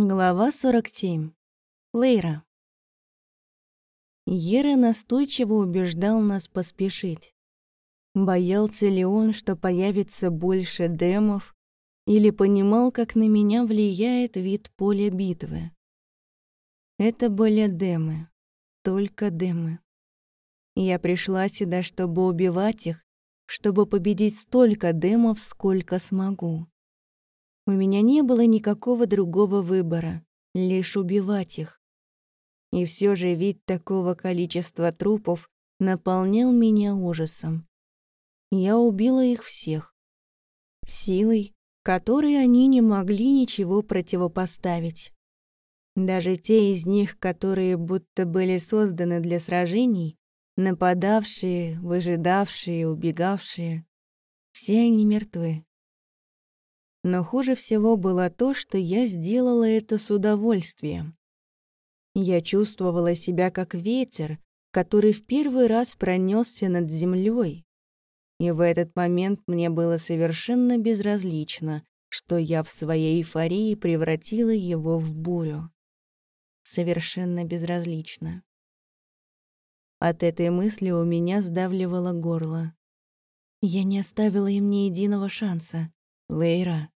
Глава 47. Лейра. Ера настойчиво убеждал нас поспешить. Боялся ли он, что появится больше демов, или понимал, как на меня влияет вид поля битвы? Это были демы, только демы. Я пришла сюда, чтобы убивать их, чтобы победить столько демов, сколько смогу. У меня не было никакого другого выбора, лишь убивать их. И все же вид такого количества трупов наполнял меня ужасом. Я убила их всех. Силой, которой они не могли ничего противопоставить. Даже те из них, которые будто были созданы для сражений, нападавшие, выжидавшие, убегавшие, все они мертвы. Но хуже всего было то, что я сделала это с удовольствием. Я чувствовала себя как ветер, который в первый раз пронесся над землей. И в этот момент мне было совершенно безразлично, что я в своей эйфории превратила его в бурю. Совершенно безразлично. От этой мысли у меня сдавливало горло. Я не оставила им ни единого шанса. Лейра.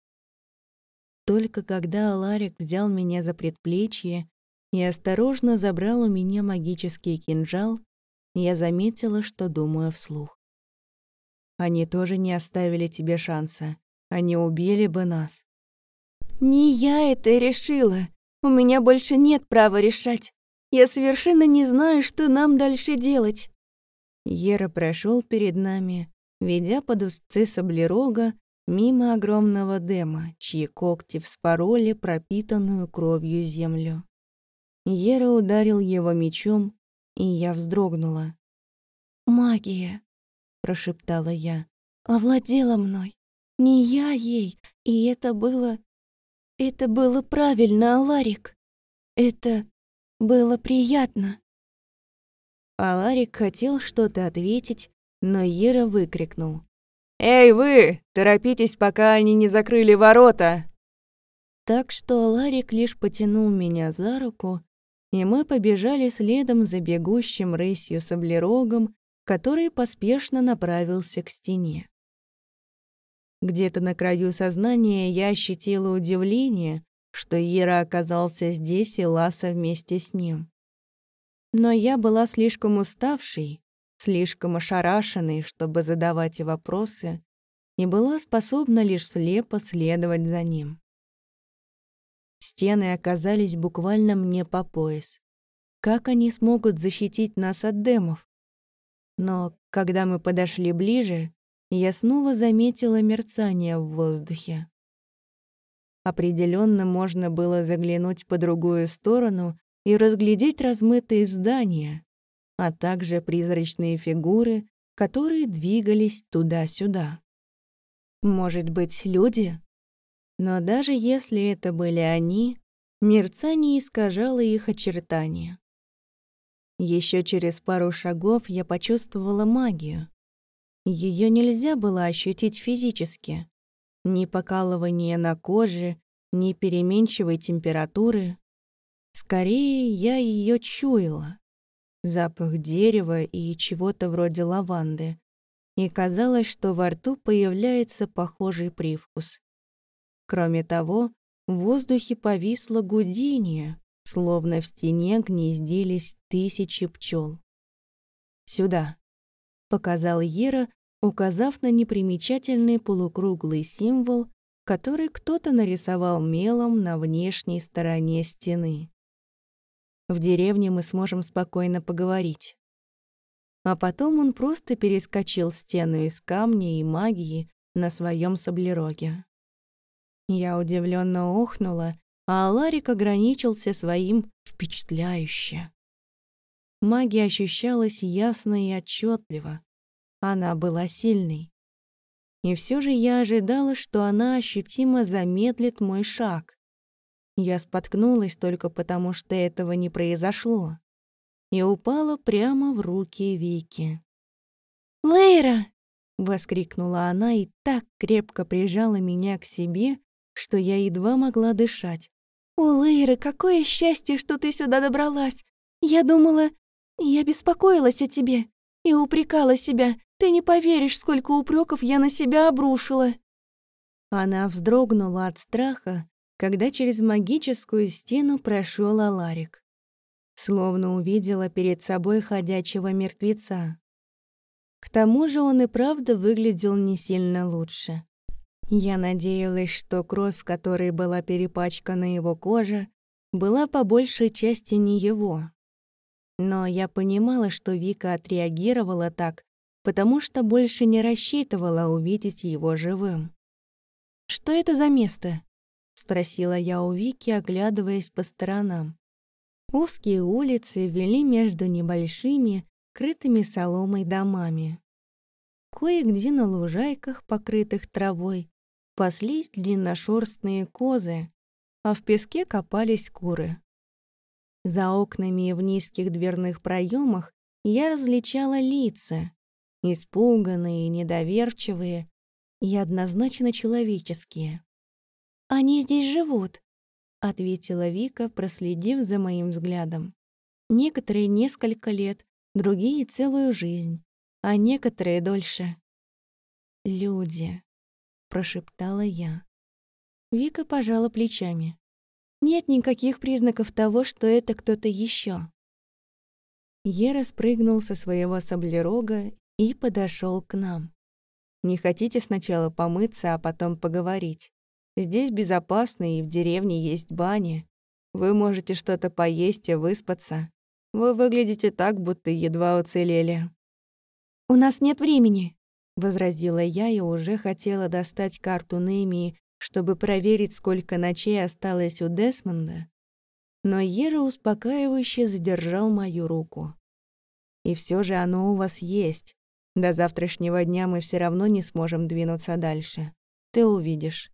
Только когда Аларик взял меня за предплечье и осторожно забрал у меня магический кинжал, я заметила, что думаю вслух. Они тоже не оставили тебе шанса. Они убили бы нас. Не я это решила. У меня больше нет права решать. Я совершенно не знаю, что нам дальше делать. Ера прошел перед нами, ведя под узцы саблерога мимо огромного дема, чьи когти вспороли пропитанную кровью землю. Ера ударил его мечом, и я вздрогнула. «Магия», — прошептала я, — «овладела мной. Не я ей, и это было... Это было правильно, Аларик. Это было приятно». Аларик хотел что-то ответить, но Ера выкрикнул. «Эй, вы! Торопитесь, пока они не закрыли ворота!» Так что Ларик лишь потянул меня за руку, и мы побежали следом за бегущим рысью саблерогом, который поспешно направился к стене. Где-то на краю сознания я ощутила удивление, что Ира оказался здесь и Ласа вместе с ним. Но я была слишком уставшей, слишком ошарашенной, чтобы задавать вопросы, и была способна лишь слепо следовать за ним. Стены оказались буквально мне по пояс. Как они смогут защитить нас от демов? Но когда мы подошли ближе, я снова заметила мерцание в воздухе. Определенно можно было заглянуть по другую сторону и разглядеть размытые здания, а также призрачные фигуры, которые двигались туда-сюда. Может быть, люди? Но даже если это были они, мерцание искажало их очертания. Еще через пару шагов я почувствовала магию. Ее нельзя было ощутить физически. Ни покалывания на коже, ни переменчивой температуры. Скорее, я ее чуяла запах дерева и чего-то вроде лаванды, и казалось, что во рту появляется похожий привкус. Кроме того, в воздухе повисло гудение, словно в стене гнездились тысячи пчел. «Сюда», — показал Ера, указав на непримечательный полукруглый символ, который кто-то нарисовал мелом на внешней стороне стены. В деревне мы сможем спокойно поговорить. А потом он просто перескочил стену из камня и магии на своем саблероге. Я удивленно охнула, а Аларик ограничился своим «впечатляюще». Магия ощущалась ясно и отчетливо. Она была сильной. И все же я ожидала, что она ощутимо замедлит мой шаг. Я споткнулась только потому, что этого не произошло, и упала прямо в руки Вики. «Лейра!» — воскликнула она и так крепко прижала меня к себе, что я едва могла дышать. «О, Лейра, какое счастье, что ты сюда добралась! Я думала... Я беспокоилась о тебе и упрекала себя. Ты не поверишь, сколько упреков я на себя обрушила!» Она вздрогнула от страха, когда через магическую стену прошел Аларик. Словно увидела перед собой ходячего мертвеца. К тому же он и правда выглядел не сильно лучше. Я надеялась, что кровь, которой была перепачкана его кожа, была по большей части не его. Но я понимала, что Вика отреагировала так, потому что больше не рассчитывала увидеть его живым. «Что это за место?» — спросила я у Вики, оглядываясь по сторонам. Узкие улицы вели между небольшими, крытыми соломой домами. Кое-где на лужайках, покрытых травой, паслись длинношерстные козы, а в песке копались куры. За окнами и в низких дверных проемах я различала лица, испуганные, недоверчивые, и однозначно человеческие. «Они здесь живут», — ответила Вика, проследив за моим взглядом. «Некоторые несколько лет, другие — целую жизнь, а некоторые дольше». «Люди», — прошептала я. Вика пожала плечами. «Нет никаких признаков того, что это кто-то еще. Ера спрыгнул со своего саблерога и подошел к нам. Не хотите сначала помыться, а потом поговорить? Здесь безопасно, и в деревне есть бани. Вы можете что-то поесть и выспаться. Вы выглядите так, будто едва уцелели». «У нас нет времени», — возразила я и уже хотела достать карту Немии, чтобы проверить, сколько ночей осталось у Десмонда. Но Ера успокаивающе задержал мою руку. «И все же оно у вас есть. До завтрашнего дня мы все равно не сможем двинуться дальше. Ты увидишь.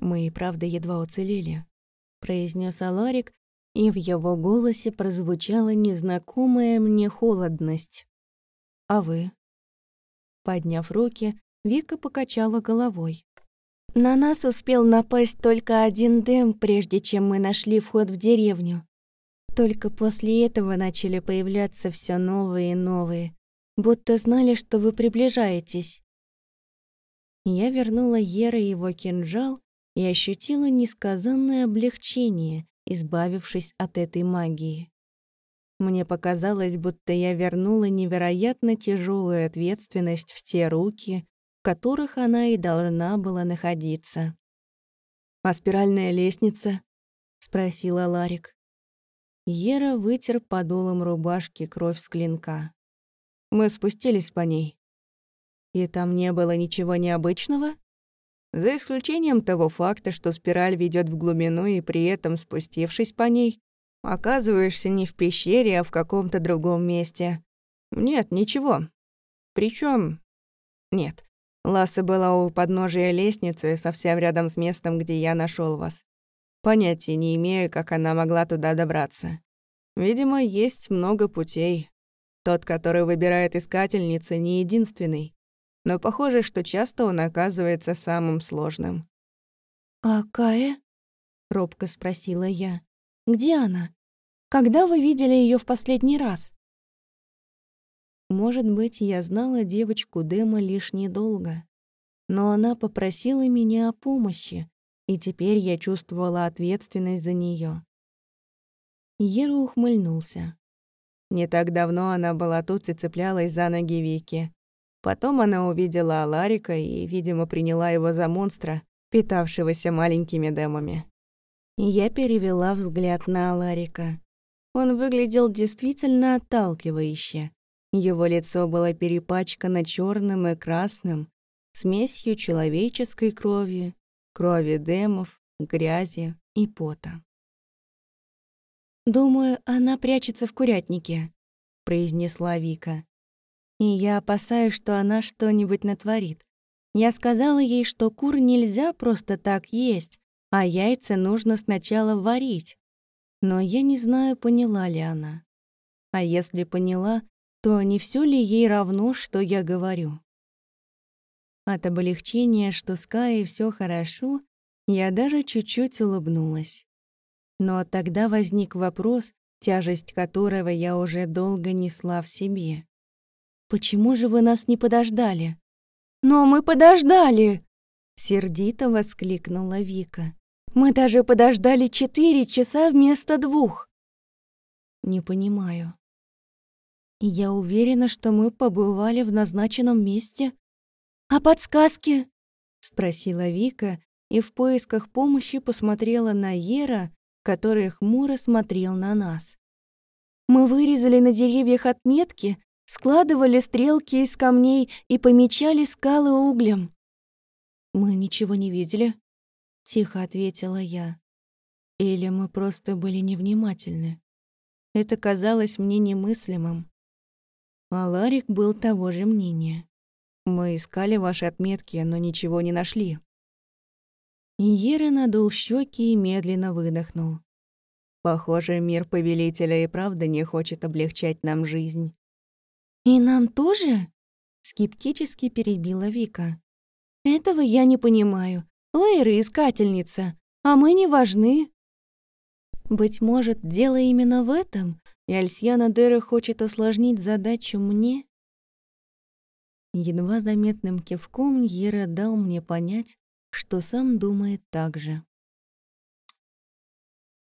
Мы и правда едва уцелели, произнес Аларик, и в его голосе прозвучала незнакомая мне холодность. А вы? Подняв руки, Вика покачала головой. На нас успел напасть только один дым, прежде чем мы нашли вход в деревню. Только после этого начали появляться все новые и новые будто знали, что вы приближаетесь. Я вернула Ере его кинжал и ощутила несказанное облегчение, избавившись от этой магии. Мне показалось, будто я вернула невероятно тяжелую ответственность в те руки, в которых она и должна была находиться. «А спиральная лестница?» — спросила Ларик. Ера вытер подолом рубашки кровь с клинка. Мы спустились по ней. И там не было ничего необычного? За исключением того факта, что спираль ведет в глубину, и при этом, спустившись по ней, оказываешься не в пещере, а в каком-то другом месте. Нет, ничего. Причем, Нет. Ласса была у подножия лестницы, совсем рядом с местом, где я нашел вас. Понятия не имею, как она могла туда добраться. Видимо, есть много путей, тот, который выбирает искательница, не единственный. Но похоже, что часто он оказывается самым сложным. «А Кая?» — робко спросила я. «Где она? Когда вы видели ее в последний раз?» Может быть, я знала девочку Дема лишь недолго. Но она попросила меня о помощи, и теперь я чувствовала ответственность за нее. Ера ухмыльнулся. Не так давно она была тут и цеплялась за ноги Вики. Потом она увидела Аларика и, видимо, приняла его за монстра, питавшегося маленькими демами. Я перевела взгляд на Аларика. Он выглядел действительно отталкивающе. Его лицо было перепачкано черным и красным, смесью человеческой крови, крови демов, грязи и пота. «Думаю, она прячется в курятнике», — произнесла Вика. «И я опасаюсь, что она что-нибудь натворит. Я сказала ей, что кур нельзя просто так есть, а яйца нужно сначала варить. Но я не знаю, поняла ли она. А если поняла, то не все ли ей равно, что я говорю?» От облегчения, что с Каей все хорошо, Я даже чуть-чуть улыбнулась. Но тогда возник вопрос, тяжесть которого я уже долго несла в себе. «Почему же вы нас не подождали?» «Но мы подождали!» — сердито воскликнула Вика. «Мы даже подождали четыре часа вместо двух!» «Не понимаю». «Я уверена, что мы побывали в назначенном месте». «А подсказки?» — спросила Вика и в поисках помощи посмотрела на Ера, который хмуро смотрел на нас. «Мы вырезали на деревьях отметки, складывали стрелки из камней и помечали скалы углем». «Мы ничего не видели», — тихо ответила я. «Или мы просто были невнимательны. Это казалось мне немыслимым». А Ларик был того же мнения. «Мы искали ваши отметки, но ничего не нашли». Иера надул щеки и медленно выдохнул. Похоже, мир повелителя и правда не хочет облегчать нам жизнь. «И нам тоже?» — скептически перебила Вика. «Этого я не понимаю. Лейра — искательница, а мы не важны». Быть может, дело именно в этом, и Альсьяна Дера хочет осложнить задачу мне? Едва заметным кивком Ера дал мне понять, что сам думает так же.